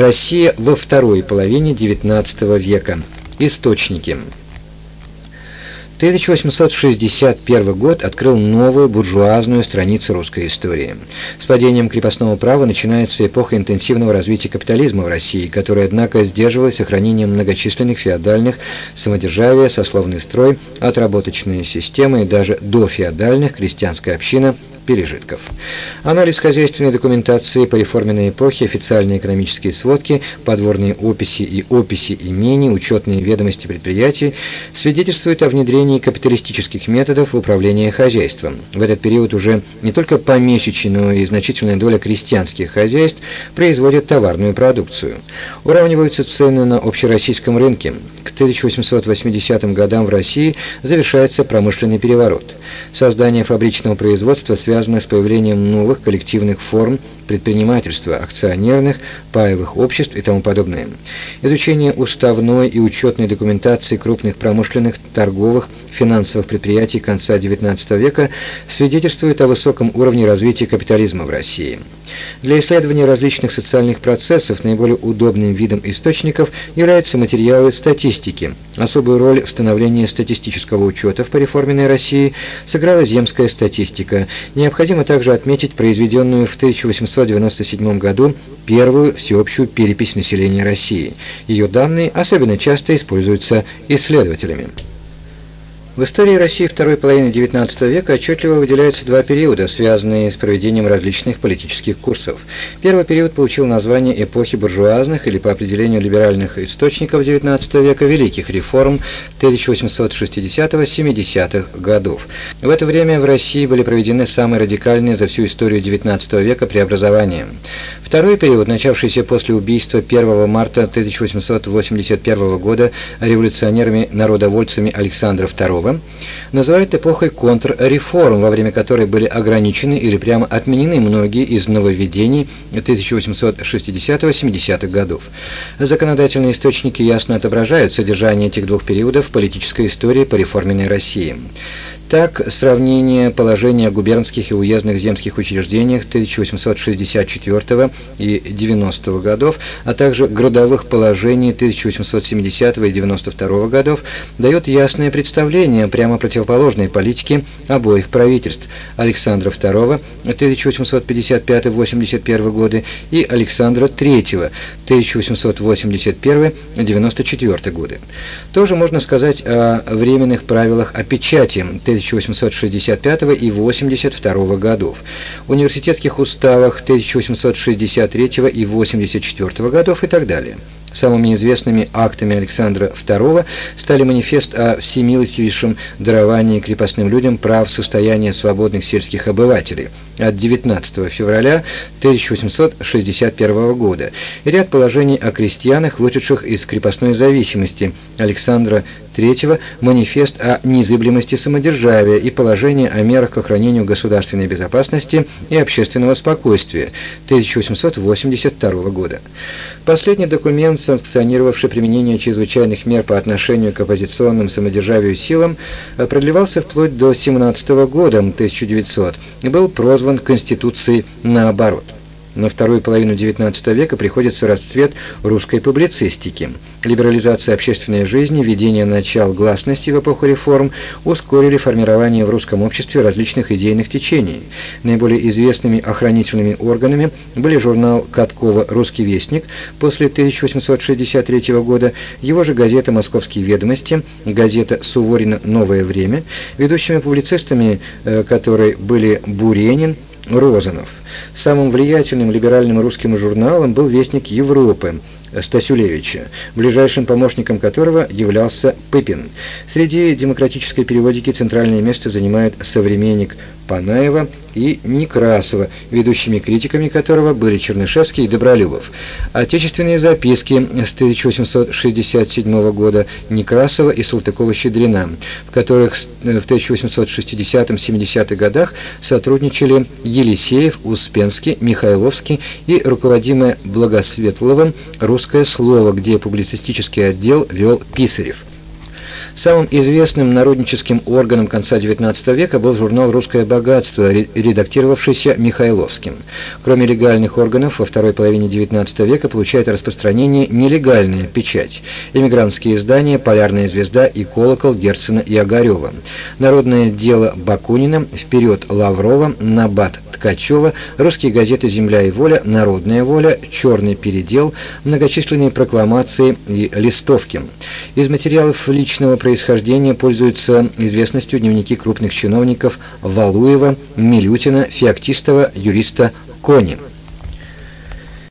Россия во второй половине XIX века. Источники. 1861 год открыл новую буржуазную страницу русской истории. С падением крепостного права начинается эпоха интенсивного развития капитализма в России, которая, однако, сдерживалась сохранением многочисленных феодальных, самодержавия, сословный строй, отработочная система и даже дофеодальных крестьянская община – пережитков. Анализ хозяйственной документации по реформенной эпохе, официальные экономические сводки, подворные описи и описи имений, учетные ведомости предприятий свидетельствуют о внедрении капиталистических методов в управлении хозяйством. В этот период уже не только помещичьи, но и значительная доля крестьянских хозяйств производят товарную продукцию. Уравниваются цены на общероссийском рынке. К 1880 годам в России завершается промышленный переворот. Создание фабричного производства связано с появлением новых коллективных форм предпринимательства, акционерных, паевых обществ и тому подобное. Изучение уставной и учетной документации крупных промышленных, торговых, финансовых предприятий конца XIX века свидетельствует о высоком уровне развития капитализма в России. Для исследования различных социальных процессов наиболее удобным видом источников являются материалы статистики. Особую роль в становлении статистического учета в пореформенной России сыграла земская статистика. Необходимо также отметить произведенную в 1897 году первую всеобщую перепись населения России. Ее данные особенно часто используются исследователями. В истории России второй половины XIX века отчетливо выделяются два периода, связанные с проведением различных политических курсов. Первый период получил название эпохи буржуазных или по определению либеральных источников XIX века великих реформ 1860-70-х годов. В это время в России были проведены самые радикальные за всю историю XIX века преобразования. Второй период, начавшийся после убийства 1 марта 1881 года революционерами-народовольцами Александра II, Петрова называют эпохой контрреформ, во время которой были ограничены или прямо отменены многие из нововведений 1860-70-х годов. Законодательные источники ясно отображают содержание этих двух периодов политической истории по реформенной России. Так, сравнение положения губернских и уездных земских учреждениях 1864 и 90 годов, а также городовых положений 1870 и 92 годов дает ясное представление прямо противоположной политики обоих правительств Александра II 1855-81 годы и Александра III 1881-94 годы. Тоже можно сказать о временных правилах о печати 1865 и 82 годов, университетских уставах 1863 и 84 годов и так далее. Самыми известными актами Александра II стали манифест о всемилостивейшем даровании крепостным людям прав состояния свободных сельских обывателей от 19 февраля 1861 года. И ряд положений о крестьянах, вышедших из крепостной зависимости. Александра III манифест о незыблемости самодержавия и положение о мерах к охранению государственной безопасности и общественного спокойствия 1882 года. Последний документ, санкционировавший применение чрезвычайных мер по отношению к оппозиционным самодержавию силам, продлевался вплоть до 17 года 1900 и был прозван Конституцией наоборот. На вторую половину XIX века приходится расцвет русской публицистики. Либерализация общественной жизни, введение начал гласности в эпоху реформ ускорили формирование в русском обществе различных идейных течений. Наиболее известными охранительными органами были журнал Каткова «Русский вестник» после 1863 года, его же газета «Московские ведомости», газета «Суворина. Новое время», ведущими публицистами, э, которые были Буренин, Розанов. Самым влиятельным либеральным русским журналом был «Вестник Европы», Стасюлевича, ближайшим помощником которого являлся Пыпин. Среди демократической периодики центральное место занимает современник Панаева и Некрасова, ведущими критиками которого были Чернышевский и Добролюбов. Отечественные записки с 1867 года Некрасова и Салтыкова-Щедрина, в которых в 1860-70-х годах сотрудничали Елисеев, Успенский, Михайловский и руководимая Благосветловым «Русское слово», где публицистический отдел вел Писарев. Самым известным народническим органом конца XIX века был журнал «Русское богатство», редактировавшийся Михайловским. Кроме легальных органов, во второй половине XIX века получает распространение нелегальная печать. Эмигрантские издания «Полярная звезда» и «Колокол» Герцена и Огарева. Народное дело Бакунина, «Вперед» Лаврова, «Набат» Ткачева, русские газеты «Земля и воля», «Народная воля», «Черный передел», многочисленные прокламации и листовки. Из материалов личного происхождения пользуются известностью дневники крупных чиновников Валуева, Милютина, Феоктистова, юриста Кони.